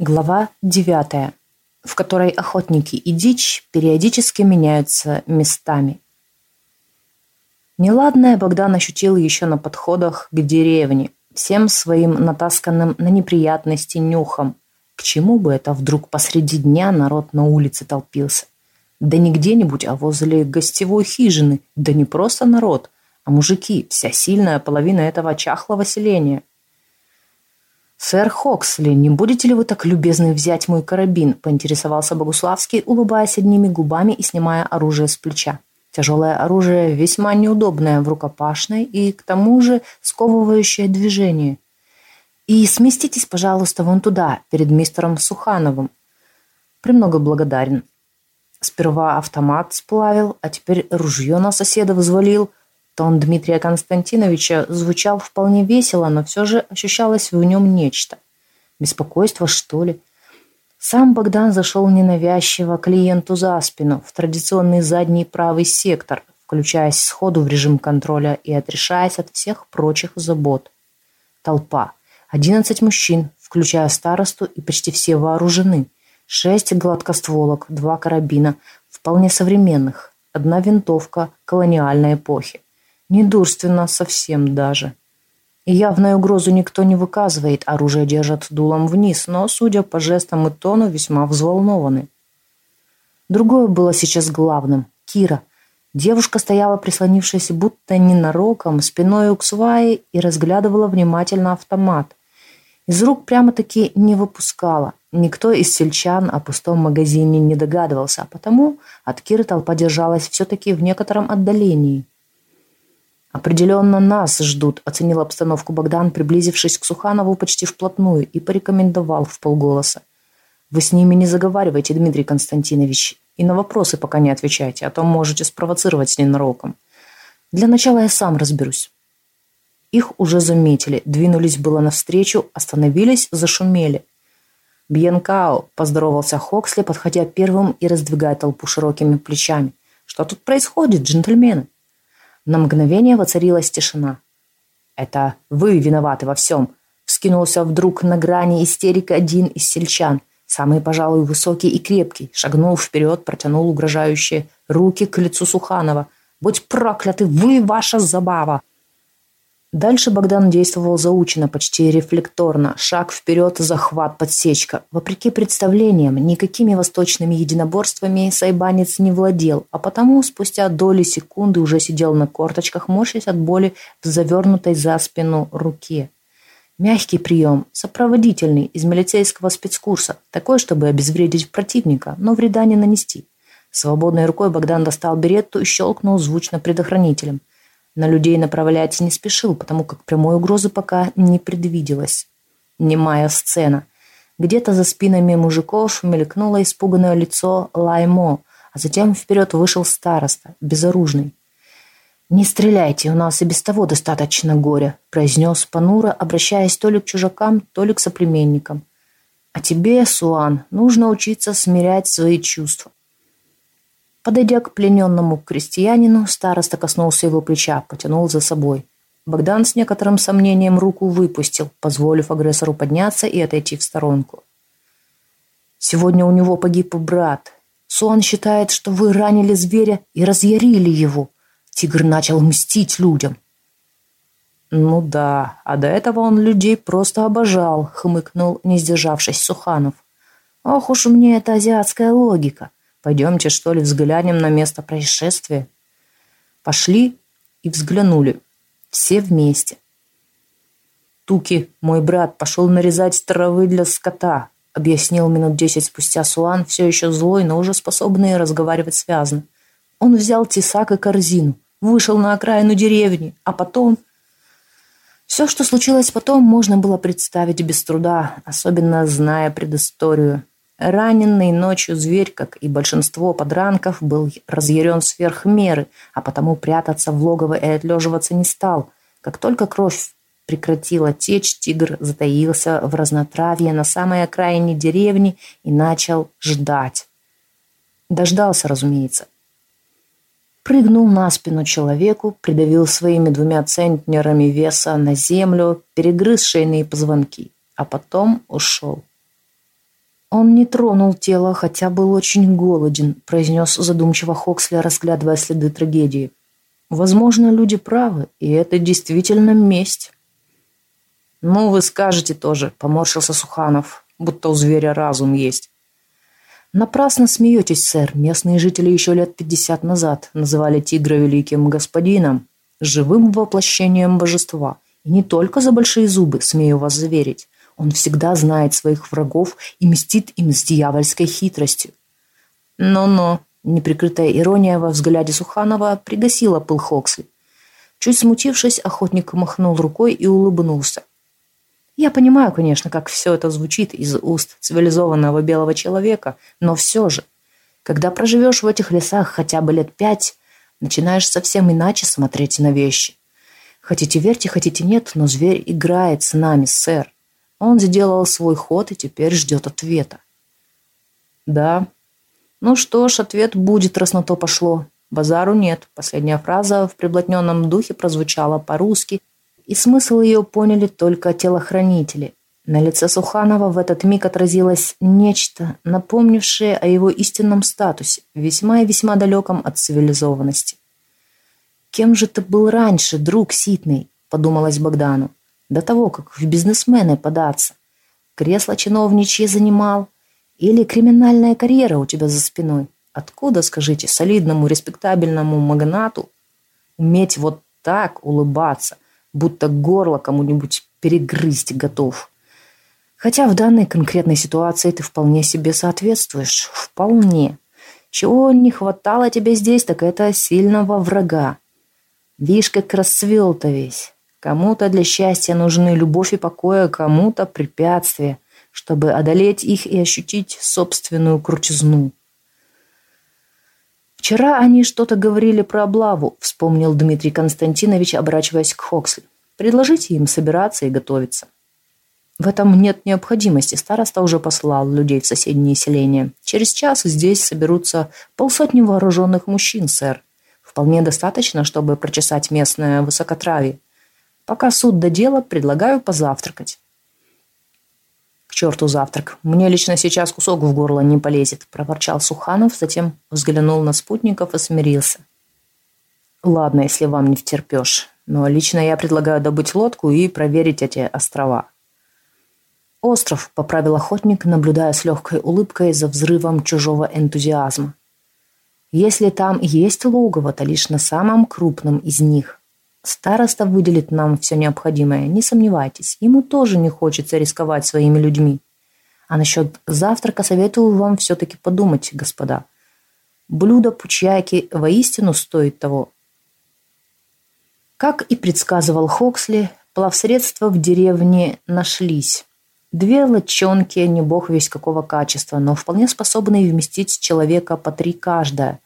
Глава 9, в которой охотники и дичь периодически меняются местами. Неладное Богдан ощутил еще на подходах к деревне, всем своим натасканным на неприятности нюхом. К чему бы это вдруг посреди дня народ на улице толпился? Да не где-нибудь, а возле гостевой хижины. Да не просто народ, а мужики, вся сильная половина этого чахлого селения – «Сэр Хоксли, не будете ли вы так любезны взять мой карабин?» – поинтересовался Богуславский, улыбаясь одними губами и снимая оружие с плеча. Тяжелое оружие весьма неудобное в рукопашной и, к тому же, сковывающее движение. «И сместитесь, пожалуйста, вон туда, перед мистером Сухановым. Премного благодарен. Сперва автомат сплавил, а теперь ружье на соседа взвалил – Тон Дмитрия Константиновича звучал вполне весело, но все же ощущалось в нем нечто. Беспокойство, что ли? Сам Богдан зашел ненавязчиво клиенту за спину, в традиционный задний правый сектор, включаясь сходу в режим контроля и отрешаясь от всех прочих забот. Толпа. Одиннадцать мужчин, включая старосту, и почти все вооружены. Шесть гладкостволок, два карабина, вполне современных, одна винтовка колониальной эпохи. Недурственно совсем даже. И явную угрозу никто не выказывает, оружие держат дулом вниз, но, судя по жестам и тону, весьма взволнованы. Другое было сейчас главным. Кира. Девушка стояла, прислонившись будто ненароком, спиной к свае и разглядывала внимательно автомат. Из рук прямо-таки не выпускала. Никто из сельчан о пустом магазине не догадывался, а потому от Киры толпа держалась все-таки в некотором отдалении. «Определенно нас ждут», – оценил обстановку Богдан, приблизившись к Суханову почти вплотную и порекомендовал в полголоса. «Вы с ними не заговаривайте, Дмитрий Константинович, и на вопросы пока не отвечайте, а то можете спровоцировать ненароком. Для начала я сам разберусь». Их уже заметили, двинулись было навстречу, остановились, зашумели. «Бьенкао», – поздоровался Хоксли, подходя первым и раздвигая толпу широкими плечами. «Что тут происходит, джентльмены?» На мгновение воцарилась тишина. «Это вы виноваты во всем!» Вскинулся вдруг на грани истерик один из сельчан, самый, пожалуй, высокий и крепкий, шагнул вперед, протянул угрожающие руки к лицу Суханова. «Будь прокляты, вы, ваша забава!» Дальше Богдан действовал заучено, почти рефлекторно. Шаг вперед, захват, подсечка. Вопреки представлениям, никакими восточными единоборствами сайбанец не владел, а потому спустя доли секунды уже сидел на корточках, морщась от боли в завернутой за спину руке. Мягкий прием, сопроводительный, из милицейского спецкурса, такой, чтобы обезвредить противника, но вреда не нанести. Свободной рукой Богдан достал беретту и щелкнул звучно предохранителем – на людей направлять не спешил, потому как прямой угрозы пока не предвиделось. Немая сцена. Где-то за спинами мужиков мелькнуло испуганное лицо Лаймо, а затем вперед вышел староста, безоружный. «Не стреляйте, у нас и без того достаточно горя», произнес Панура, обращаясь то ли к чужакам, то ли к соплеменникам. «А тебе, Суан, нужно учиться смирять свои чувства. Подойдя к плененному крестьянину, староста коснулся его плеча, потянул за собой. Богдан с некоторым сомнением руку выпустил, позволив агрессору подняться и отойти в сторонку. «Сегодня у него погиб брат. Суан считает, что вы ранили зверя и разъярили его. Тигр начал мстить людям». «Ну да, а до этого он людей просто обожал», — хмыкнул, не сдержавшись Суханов. «Ох уж мне эта азиатская логика. Пойдемте, что ли, взглянем на место происшествия. Пошли и взглянули. Все вместе. Туки, мой брат, пошел нарезать травы для скота, объяснил минут десять спустя Суан, все еще злой, но уже способный разговаривать связно. Он взял тесак и корзину, вышел на окраину деревни, а потом... Все, что случилось потом, можно было представить без труда, особенно зная предысторию. Раненый ночью зверь, как и большинство подранков, был разъярен сверх меры, а потому прятаться в логово и отлеживаться не стал. Как только кровь прекратила течь, тигр затаился в разнотравье на самой окраине деревни и начал ждать. Дождался, разумеется. Прыгнул на спину человеку, придавил своими двумя центнерами веса на землю, перегрыз шейные позвонки, а потом ушел. «Он не тронул тело, хотя был очень голоден», – произнес задумчиво Хоксли, разглядывая следы трагедии. «Возможно, люди правы, и это действительно месть». «Ну, вы скажете тоже», – поморщился Суханов, будто у зверя разум есть. «Напрасно смеетесь, сэр. Местные жители еще лет пятьдесят назад называли тигра великим господином, живым воплощением божества. И не только за большие зубы, смею вас заверить. Он всегда знает своих врагов и мстит им с дьявольской хитростью. Но-но, неприкрытая ирония во взгляде Суханова пригасила пыл Хоксли. Чуть смутившись, охотник махнул рукой и улыбнулся. Я понимаю, конечно, как все это звучит из уст цивилизованного белого человека, но все же, когда проживешь в этих лесах хотя бы лет пять, начинаешь совсем иначе смотреть на вещи. Хотите верьте, хотите нет, но зверь играет с нами, сэр. Он сделал свой ход и теперь ждет ответа. Да. Ну что ж, ответ будет, раз на то пошло. Базару нет. Последняя фраза в приблотненном духе прозвучала по-русски, и смысл ее поняли только телохранители. На лице Суханова в этот миг отразилось нечто, напомнившее о его истинном статусе, весьма и весьма далеком от цивилизованности. «Кем же ты был раньше, друг Ситный?» – подумалось Богдану до того, как в бизнесмены податься. Кресло чиновничье занимал или криминальная карьера у тебя за спиной. Откуда, скажите, солидному, респектабельному магнату уметь вот так улыбаться, будто горло кому-нибудь перегрызть готов? Хотя в данной конкретной ситуации ты вполне себе соответствуешь. Вполне. Чего не хватало тебе здесь, так это сильного врага. Видишь, как расцвел-то весь. Кому-то для счастья нужны любовь и покой, а кому-то препятствия, чтобы одолеть их и ощутить собственную крутизну. «Вчера они что-то говорили про облаву», — вспомнил Дмитрий Константинович, оборачиваясь к Хоксли. «Предложите им собираться и готовиться». В этом нет необходимости. Староста уже послал людей в соседние селения. Через час здесь соберутся полсотни вооруженных мужчин, сэр. Вполне достаточно, чтобы прочесать местное высокотравие. Пока суд до дела, предлагаю позавтракать. К черту завтрак. Мне лично сейчас кусок в горло не полезет, проворчал Суханов, затем взглянул на спутников и смирился. Ладно, если вам не втерпешь, но лично я предлагаю добыть лодку и проверить эти острова. Остров, поправил охотник, наблюдая с легкой улыбкой за взрывом чужого энтузиазма. Если там есть логово, то лишь на самом крупном из них – Староста выделит нам все необходимое, не сомневайтесь. Ему тоже не хочется рисковать своими людьми. А насчет завтрака советую вам все-таки подумать, господа. Блюдо пучьяки воистину стоит того. Как и предсказывал Хоксли, плавсредства в деревне нашлись. Две лодчонки, не бог весь какого качества, но вполне способные вместить человека по три каждая.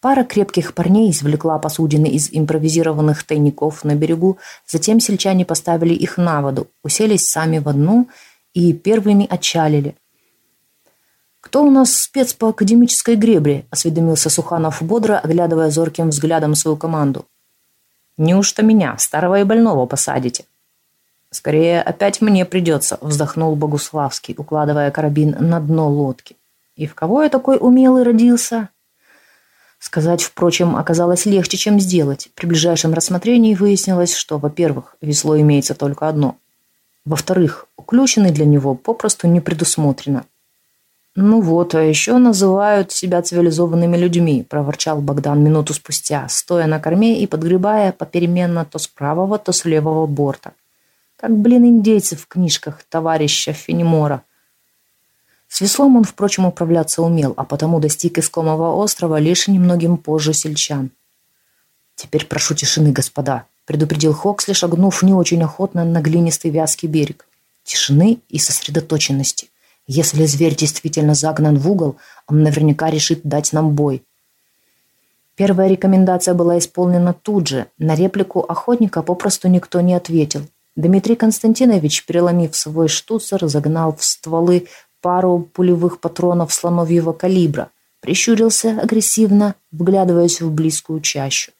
Пара крепких парней извлекла посудины из импровизированных тайников на берегу, затем сельчане поставили их на воду, уселись сами в одну и первыми отчалили. «Кто у нас спец по академической гребле?» – осведомился Суханов бодро, оглядывая зорким взглядом свою команду. «Неужто меня, старого и больного, посадите?» «Скорее, опять мне придется», – вздохнул Богуславский, укладывая карабин на дно лодки. «И в кого я такой умелый родился?» Сказать, впрочем, оказалось легче, чем сделать. При ближайшем рассмотрении выяснилось, что, во-первых, весло имеется только одно. Во-вторых, уключенный для него попросту не предусмотрено. «Ну вот, а еще называют себя цивилизованными людьми», – проворчал Богдан минуту спустя, стоя на корме и подгребая попеременно то с правого, то с левого борта. Как, блин, индейцы в книжках товарища Фенемора – с веслом он, впрочем, управляться умел, а потому достиг искомого острова лишь немногим позже сельчан. «Теперь прошу тишины, господа», — предупредил Хоксли, шагнув не очень охотно на глинистый вязкий берег. «Тишины и сосредоточенности. Если зверь действительно загнан в угол, он наверняка решит дать нам бой». Первая рекомендация была исполнена тут же. На реплику охотника попросту никто не ответил. Дмитрий Константинович, переломив свой штуцер, загнал в стволы пару пулевых патронов слоновьего калибра, прищурился агрессивно, вглядываясь в близкую чащу.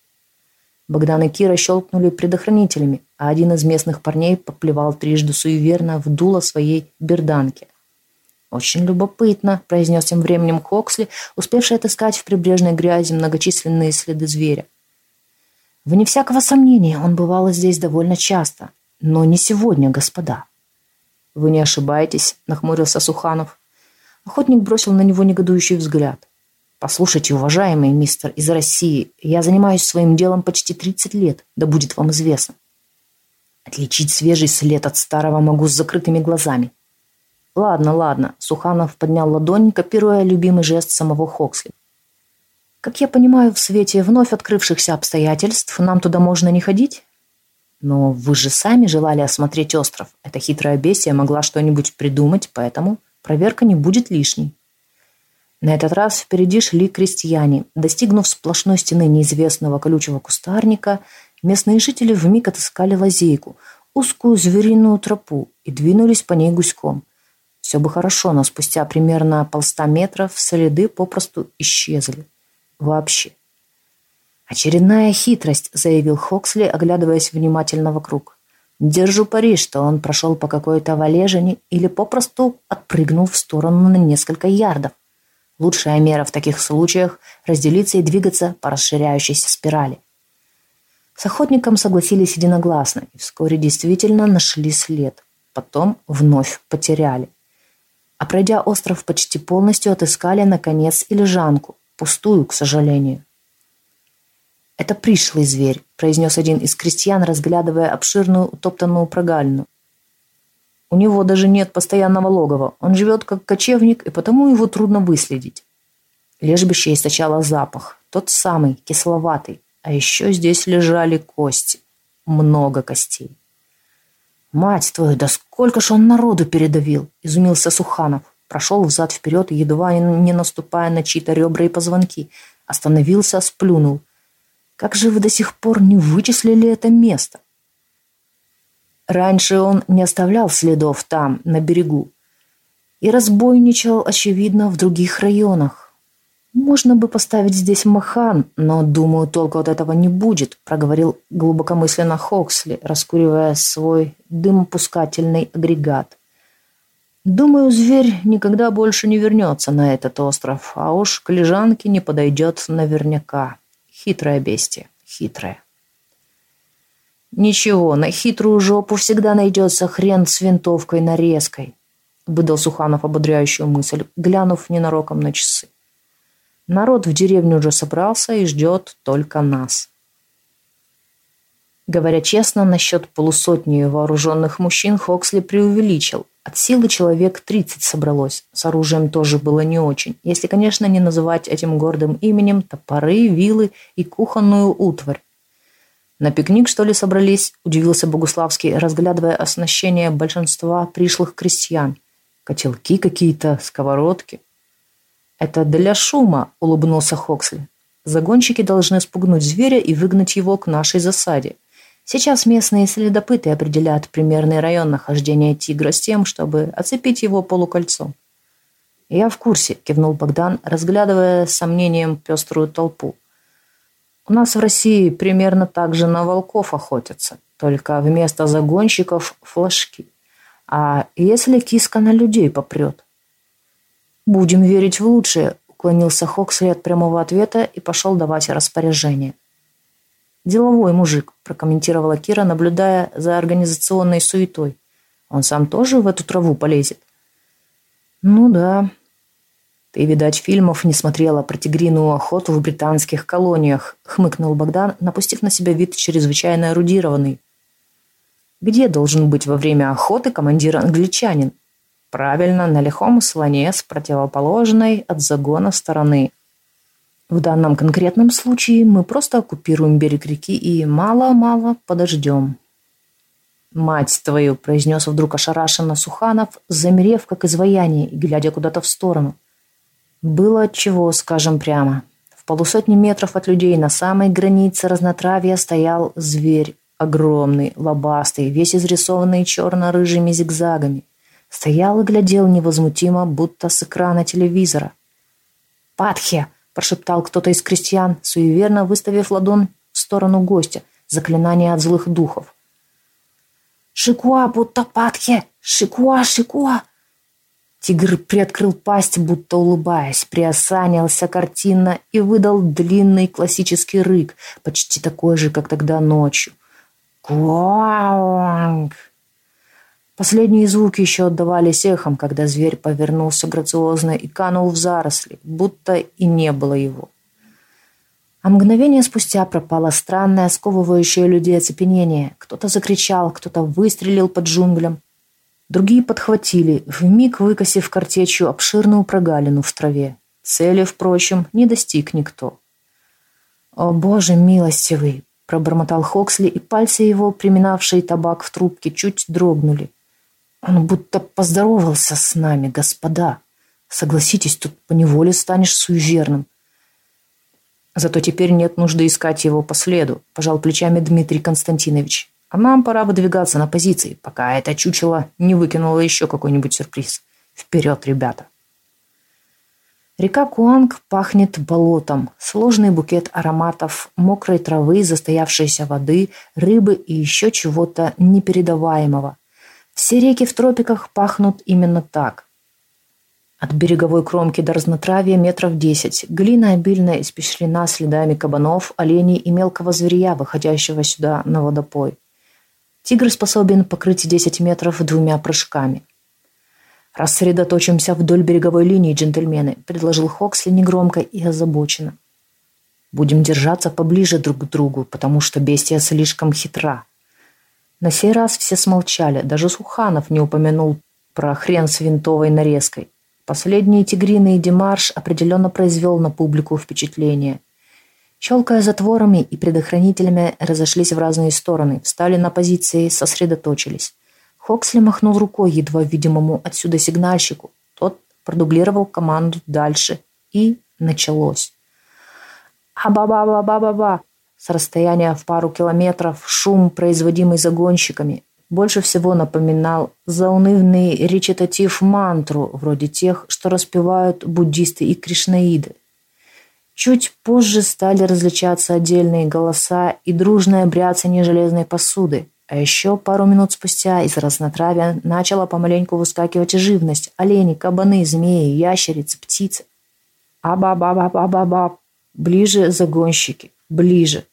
Богдан и Кира щелкнули предохранителями, а один из местных парней поплевал трижды суеверно в дуло своей берданки. «Очень любопытно», – произнес тем временем Хоксли, успевший отыскать в прибрежной грязи многочисленные следы зверя. Вне всякого сомнения, он бывал здесь довольно часто. Но не сегодня, господа. «Вы не ошибаетесь», – нахмурился Суханов. Охотник бросил на него негодующий взгляд. «Послушайте, уважаемый мистер из России, я занимаюсь своим делом почти 30 лет, да будет вам известно. Отличить свежий след от старого могу с закрытыми глазами. «Ладно, ладно», — Суханов поднял ладонь, копируя любимый жест самого Хоксли. «Как я понимаю, в свете вновь открывшихся обстоятельств нам туда можно не ходить?» «Но вы же сами желали осмотреть остров. Эта хитрая бестия могла что-нибудь придумать, поэтому проверка не будет лишней». На этот раз впереди шли крестьяне. Достигнув сплошной стены неизвестного колючего кустарника, местные жители вмиг отыскали лазейку, узкую звериную тропу и двинулись по ней гуськом. Все бы хорошо, но спустя примерно полста метров следы попросту исчезли. Вообще. «Очередная хитрость», — заявил Хоксли, оглядываясь внимательно вокруг. «Держу пари, что он прошел по какой-то валежине или попросту отпрыгнул в сторону на несколько ярдов. Лучшая мера в таких случаях — разделиться и двигаться по расширяющейся спирали». С охотником согласились единогласно и вскоре действительно нашли след. Потом вновь потеряли а пройдя остров почти полностью, отыскали, наконец, и лежанку, пустую, к сожалению. «Это пришлый зверь», – произнес один из крестьян, разглядывая обширную утоптанную прогалину. «У него даже нет постоянного логова. Он живет как кочевник, и потому его трудно выследить». Лежбище источало запах, тот самый, кисловатый, а еще здесь лежали кости. Много костей. «Мать твою, да сколько ж он народу передавил!» – изумился Суханов. Прошел взад-вперед, едва не наступая на чьи-то ребра и позвонки. Остановился, сплюнул. «Как же вы до сих пор не вычислили это место?» Раньше он не оставлял следов там, на берегу, и разбойничал, очевидно, в других районах. «Можно бы поставить здесь махан, но, думаю, толку от этого не будет», проговорил глубокомысленно Хоксли, раскуривая свой дымопускательный агрегат. «Думаю, зверь никогда больше не вернется на этот остров, а уж к лежанке не подойдет наверняка. Хитрое бестие, хитрое». «Ничего, на хитрую жопу всегда найдется хрен с винтовкой нарезкой», выдал Суханов ободряющую мысль, глянув ненароком на часы. Народ в деревню уже собрался и ждет только нас. Говоря честно, насчет полусотни вооруженных мужчин Хоксли преувеличил. От силы человек 30 собралось. С оружием тоже было не очень. Если, конечно, не называть этим гордым именем топоры, вилы и кухонную утварь. На пикник, что ли, собрались? Удивился Богуславский, разглядывая оснащение большинства пришлых крестьян. Котелки какие-то, сковородки. «Это для шума», — улыбнулся Хоксли. «Загонщики должны спугнуть зверя и выгнать его к нашей засаде. Сейчас местные следопыты определяют примерный район нахождения тигра с тем, чтобы оцепить его полукольцом». «Я в курсе», — кивнул Богдан, разглядывая с сомнением пеструю толпу. «У нас в России примерно так же на волков охотятся, только вместо загонщиков — флажки. А если киска на людей попрет?» «Будем верить в лучшее», — уклонился Хоксли от прямого ответа и пошел давать распоряжение. «Деловой мужик», — прокомментировала Кира, наблюдая за организационной суетой. «Он сам тоже в эту траву полезет?» «Ну да». «Ты, видать, фильмов не смотрела про тигриную охоту в британских колониях», — хмыкнул Богдан, напустив на себя вид чрезвычайно эрудированный. «Где должен быть во время охоты командир-англичанин?» Правильно, на лихом слоне с противоположной от загона стороны. В данном конкретном случае мы просто оккупируем берег реки и мало-мало подождем. «Мать твою!» – произнес вдруг ошарашенно Суханов, замерев, как изваяние, и глядя куда-то в сторону. Было чего, скажем прямо. В полусотни метров от людей на самой границе разнотравья стоял зверь, огромный, лобастый, весь изрисованный черно-рыжими зигзагами. Стоял и глядел невозмутимо, будто с экрана телевизора. «Патхе!» – прошептал кто-то из крестьян, суеверно выставив ладонь в сторону гостя. Заклинание от злых духов. «Шикуа, будто патхе! Шикуа, шикуа!» Тигр приоткрыл пасть, будто улыбаясь, приосанился картинно и выдал длинный классический рык, почти такой же, как тогда ночью. Куанг! Последние звуки еще отдавались эхом, когда зверь повернулся грациозно и канул в заросли, будто и не было его. А мгновение спустя пропало странное, сковывающее людей оцепенение. Кто-то закричал, кто-то выстрелил под джунглям. Другие подхватили, вмиг выкосив картечью обширную прогалину в траве. Цели, впрочем, не достиг никто. «О, Боже милостивый!» – пробормотал Хоксли, и пальцы его, приминавшие табак в трубке, чуть дрогнули. Он будто поздоровался с нами, господа. Согласитесь, тут поневоле станешь суеверным. Зато теперь нет нужды искать его по следу, пожал плечами Дмитрий Константинович. А нам пора выдвигаться на позиции, пока это чучело не выкинуло еще какой-нибудь сюрприз. Вперед, ребята! Река Куанг пахнет болотом. Сложный букет ароматов, мокрой травы, застоявшейся воды, рыбы и еще чего-то непередаваемого. Все реки в тропиках пахнут именно так. От береговой кромки до разнотравья метров десять. Глина обильно испещрена следами кабанов, оленей и мелкого зверя, выходящего сюда на водопой. Тигр способен покрыть 10 метров двумя прыжками. «Рассредоточимся вдоль береговой линии, джентльмены», — предложил Хоксли негромко и озабоченно. «Будем держаться поближе друг к другу, потому что бестия слишком хитра. На сей раз все смолчали, даже Суханов не упомянул про хрен с винтовой нарезкой. Последний тигриный демарш определенно произвел на публику впечатление. Щелкая затворами и предохранителями, разошлись в разные стороны, встали на позиции, сосредоточились. Хоксли махнул рукой едва видимому отсюда сигнальщику. Тот продублировал команду дальше. И началось. «А-ба-ба-ба-ба-ба-ба!» С расстояния в пару километров шум, производимый загонщиками, больше всего напоминал заунывный речитатив мантру, вроде тех, что распевают буддисты и кришнаиды. Чуть позже стали различаться отдельные голоса и дружное бряцание железной посуды. А еще пару минут спустя из разнотравья начала помаленьку выскакивать живность. Олени, кабаны, змеи, ящерицы, птицы. А-ба-ба-ба-ба-ба-ба. Ближе загонщики. Ближе.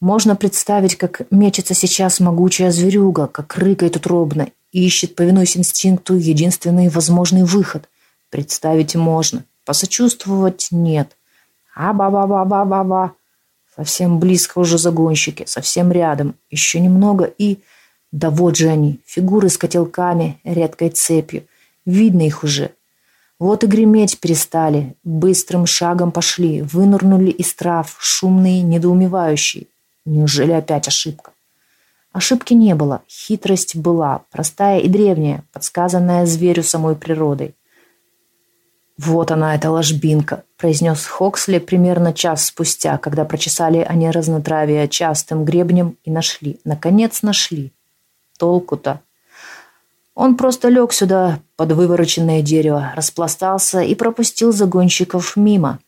Можно представить, как мечется сейчас могучая зверюга, как рыкает утробно, ищет, повинуясь инстинкту, единственный возможный выход. Представить можно, посочувствовать нет. А-ба-ба-ба-ба-ба-ба. Совсем близко уже загонщики, совсем рядом. Еще немного и... Да вот же они, фигуры с котелками, редкой цепью. Видно их уже. Вот и греметь перестали, быстрым шагом пошли, вынырнули из трав, шумные, недоумевающие. Неужели опять ошибка? Ошибки не было, хитрость была, простая и древняя, подсказанная зверю самой природой. «Вот она, эта ложбинка», – произнес Хоксли примерно час спустя, когда прочесали они разнотравие частым гребнем и нашли. Наконец нашли. Толку-то. Он просто лег сюда под вывороченное дерево, распластался и пропустил загонщиков мимо.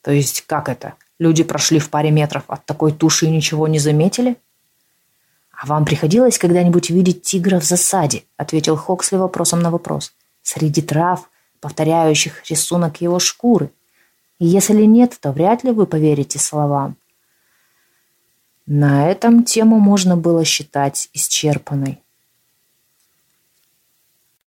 То есть как это? Люди прошли в паре метров от такой туши и ничего не заметили? «А вам приходилось когда-нибудь видеть тигра в засаде?» — ответил Хоксли вопросом на вопрос. «Среди трав, повторяющих рисунок его шкуры. И если нет, то вряд ли вы поверите словам». На этом тему можно было считать исчерпанной.